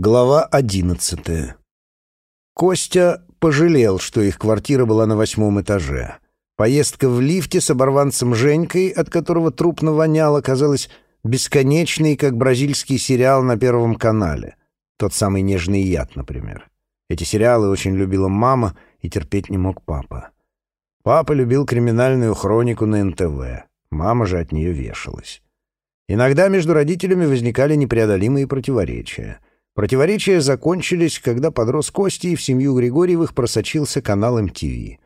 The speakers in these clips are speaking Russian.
Глава одиннадцатая. Костя пожалел, что их квартира была на восьмом этаже. Поездка в лифте с оборванцем Женькой, от которого трупно воняло, казалась бесконечной, как бразильский сериал на Первом канале. Тот самый «Нежный яд», например. Эти сериалы очень любила мама и терпеть не мог папа. Папа любил криминальную хронику на НТВ. Мама же от нее вешалась. Иногда между родителями возникали непреодолимые противоречия — Противоречия закончились, когда подрос Кости и в семью Григорьевых просочился канал МТВ.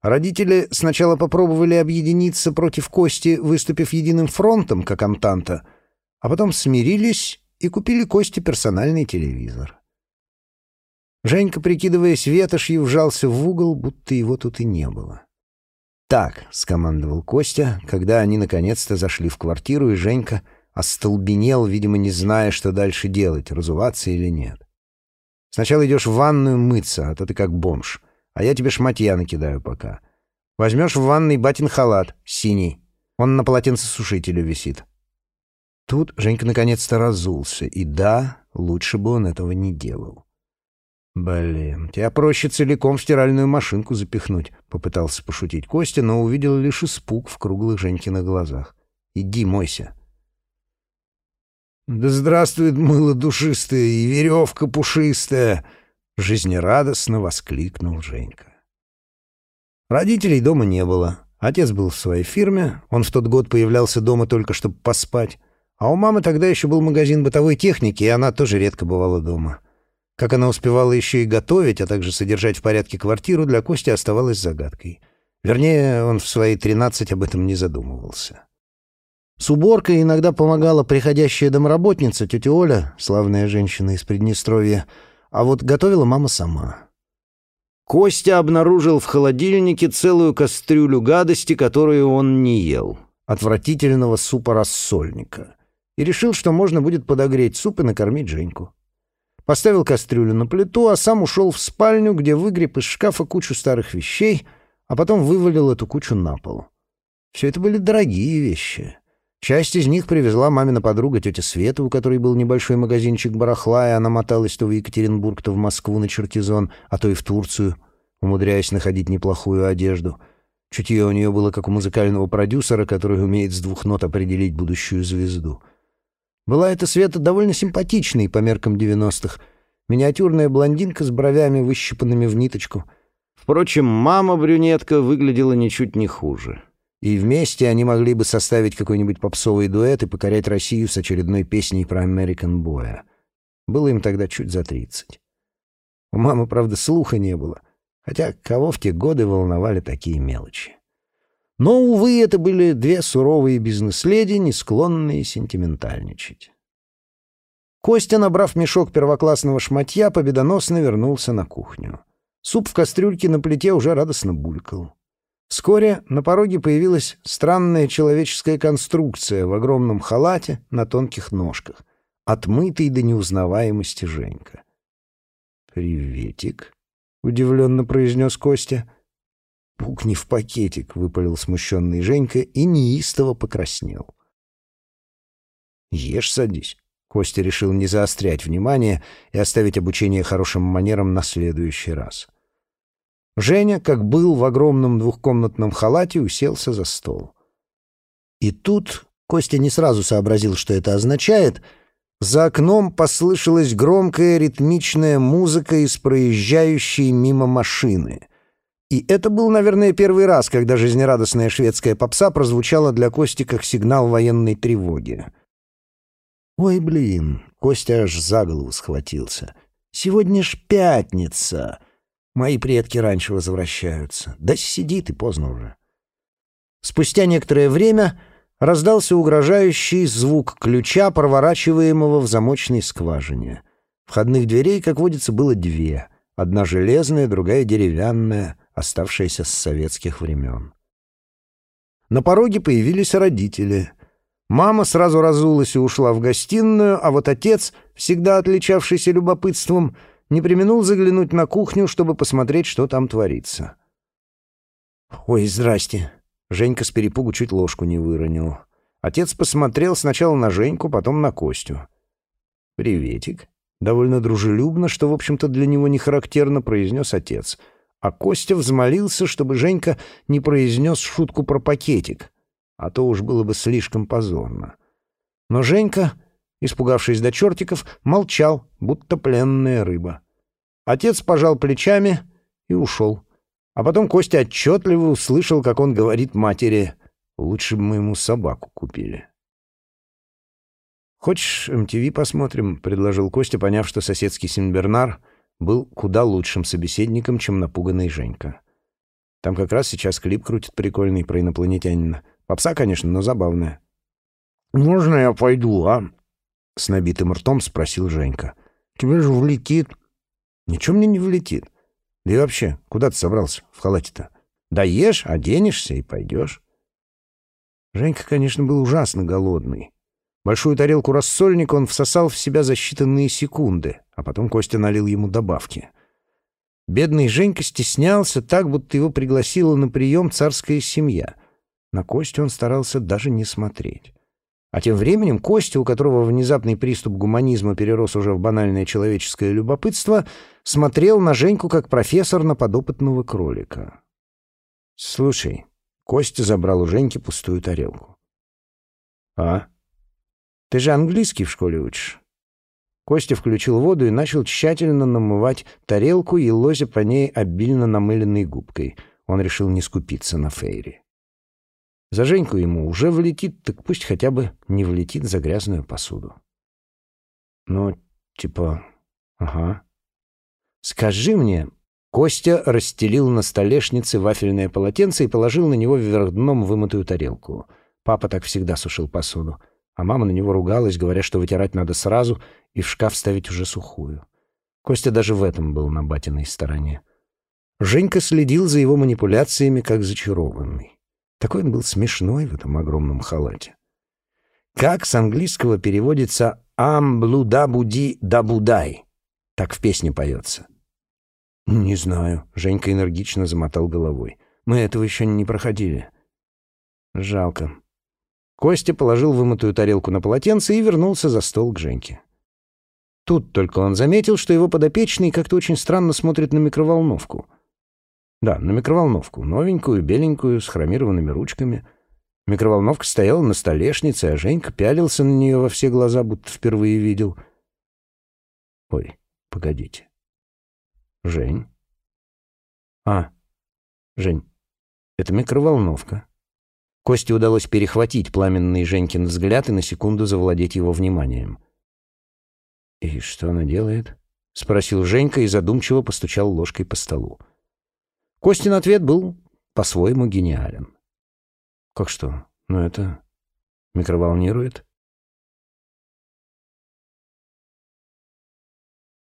Родители сначала попробовали объединиться против Кости, выступив единым фронтом, как Антанта, а потом смирились и купили Косте персональный телевизор. Женька, прикидываясь ветошью, вжался в угол, будто его тут и не было. «Так», — скомандовал Костя, когда они наконец-то зашли в квартиру, и Женька остолбенел, видимо, не зная, что дальше делать, разуваться или нет. Сначала идешь в ванную мыться, а то ты как бомж. А я тебе шматья накидаю пока. Возьмешь в ванной батин халат, синий. Он на полотенцесушителе висит. Тут Женька наконец-то разулся. И да, лучше бы он этого не делал. «Блин, тебя проще целиком в стиральную машинку запихнуть», — попытался пошутить Костя, но увидел лишь испуг в круглых Женькиных глазах. «Иди мойся». «Да здравствует мыло душистое и веревка пушистая!» — жизнерадостно воскликнул Женька. Родителей дома не было. Отец был в своей фирме, он в тот год появлялся дома только чтобы поспать, а у мамы тогда еще был магазин бытовой техники, и она тоже редко бывала дома. Как она успевала еще и готовить, а также содержать в порядке квартиру, для Кости оставалось загадкой. Вернее, он в свои тринадцать об этом не задумывался. С уборкой иногда помогала приходящая домработница, тетя Оля, славная женщина из Приднестровья, а вот готовила мама сама. Костя обнаружил в холодильнике целую кастрюлю гадости, которую он не ел. Отвратительного супа-рассольника. И решил, что можно будет подогреть суп и накормить Женьку. Поставил кастрюлю на плиту, а сам ушел в спальню, где выгреб из шкафа кучу старых вещей, а потом вывалил эту кучу на пол. Все это были дорогие вещи. Часть из них привезла мамина подруга тетя Света, у которой был небольшой магазинчик барахла, и она моталась то в Екатеринбург, то в Москву на Чертизон, а то и в Турцию, умудряясь находить неплохую одежду. Чутье у нее было как у музыкального продюсера, который умеет с двух нот определить будущую звезду. Была эта Света довольно симпатичной по меркам девяностых. Миниатюрная блондинка с бровями, выщипанными в ниточку. Впрочем, мама-брюнетка выглядела ничуть не хуже и вместе они могли бы составить какой-нибудь попсовый дуэт и покорять Россию с очередной песней про American Boy. Было им тогда чуть за тридцать. У мамы, правда, слуха не было, хотя кого в те годы волновали такие мелочи. Но, увы, это были две суровые бизнес-леди, не склонные сентиментальничать. Костя, набрав мешок первоклассного шматья, победоносно вернулся на кухню. Суп в кастрюльке на плите уже радостно булькал. Вскоре на пороге появилась странная человеческая конструкция в огромном халате на тонких ножках, отмытый до неузнаваемости Женька. «Приветик», — удивленно произнес Костя. «Пукни в пакетик», — выпалил смущенный Женька и неистово покраснел. «Ешь, садись». Костя решил не заострять внимание и оставить обучение хорошим манерам на следующий раз. Женя, как был в огромном двухкомнатном халате, уселся за стол. И тут Костя не сразу сообразил, что это означает. За окном послышалась громкая ритмичная музыка из проезжающей мимо машины. И это был, наверное, первый раз, когда жизнерадостная шведская попса прозвучала для Кости как сигнал военной тревоги. «Ой, блин!» — Костя аж за голову схватился. «Сегодня ж пятница!» Мои предки раньше возвращаются. Да сиди ты, поздно уже. Спустя некоторое время раздался угрожающий звук ключа, проворачиваемого в замочной скважине. Входных дверей, как водится, было две. Одна железная, другая деревянная, оставшаяся с советских времен. На пороге появились родители. Мама сразу разулась и ушла в гостиную, а вот отец, всегда отличавшийся любопытством, — не применул заглянуть на кухню, чтобы посмотреть, что там творится. «Ой, здрасте!» Женька с перепугу чуть ложку не выронил. Отец посмотрел сначала на Женьку, потом на Костю. «Приветик!» Довольно дружелюбно, что, в общем-то, для него не характерно, произнес отец. А Костя взмолился, чтобы Женька не произнес шутку про пакетик, а то уж было бы слишком позорно. Но Женька, испугавшись до чертиков, молчал, будто пленная рыба. Отец пожал плечами и ушел. А потом Костя отчетливо услышал, как он говорит матери, «Лучше бы мы ему собаку купили». «Хочешь, МТВ посмотрим?» — предложил Костя, поняв, что соседский Синбернар был куда лучшим собеседником, чем напуганный Женька. Там как раз сейчас клип крутит прикольный про инопланетянина. Попса, конечно, но забавная. «Можно я пойду, а?» — с набитым ртом спросил Женька. «Тебе же влетит». «Ничего мне не влетит. Да и вообще, куда ты собрался в халате-то? Доешь, оденешься и пойдешь». Женька, конечно, был ужасно голодный. Большую тарелку рассольника он всосал в себя за считанные секунды, а потом Костя налил ему добавки. Бедный Женька стеснялся так, будто его пригласила на прием царская семья. На Костю он старался даже не смотреть. А тем временем Костя, у которого внезапный приступ гуманизма перерос уже в банальное человеческое любопытство, смотрел на Женьку как профессор на подопытного кролика. «Слушай», — Костя забрал у Женьки пустую тарелку. «А? Ты же английский в школе учишь?» Костя включил воду и начал тщательно намывать тарелку, и лозя по ней обильно намыленной губкой. Он решил не скупиться на Фейри. За Женьку ему уже влетит, так пусть хотя бы не влетит за грязную посуду. Ну, типа, ага. Скажи мне, Костя расстелил на столешнице вафельное полотенце и положил на него вверх дном вымытую тарелку. Папа так всегда сушил посуду, а мама на него ругалась, говоря, что вытирать надо сразу и в шкаф ставить уже сухую. Костя даже в этом был на батиной стороне. Женька следил за его манипуляциями, как зачарованный. Такой он был смешной в этом огромном халате. Как с английского переводится «амблудабуди дабудай»? Так в песне поется. «Не знаю», — Женька энергично замотал головой. «Мы этого еще не проходили». «Жалко». Костя положил вымытую тарелку на полотенце и вернулся за стол к Женьке. Тут только он заметил, что его подопечный как-то очень странно смотрит на микроволновку. Да, на микроволновку. Новенькую, беленькую, с хромированными ручками. Микроволновка стояла на столешнице, а Женька пялился на нее во все глаза, будто впервые видел. Ой, погодите. Жень? А, Жень, это микроволновка. Косте удалось перехватить пламенный Женькин взгляд и на секунду завладеть его вниманием. «И что она делает?» — спросил Женька и задумчиво постучал ложкой по столу. Костин ответ был по-своему гениален. «Как что? Ну это... микроволнирует?»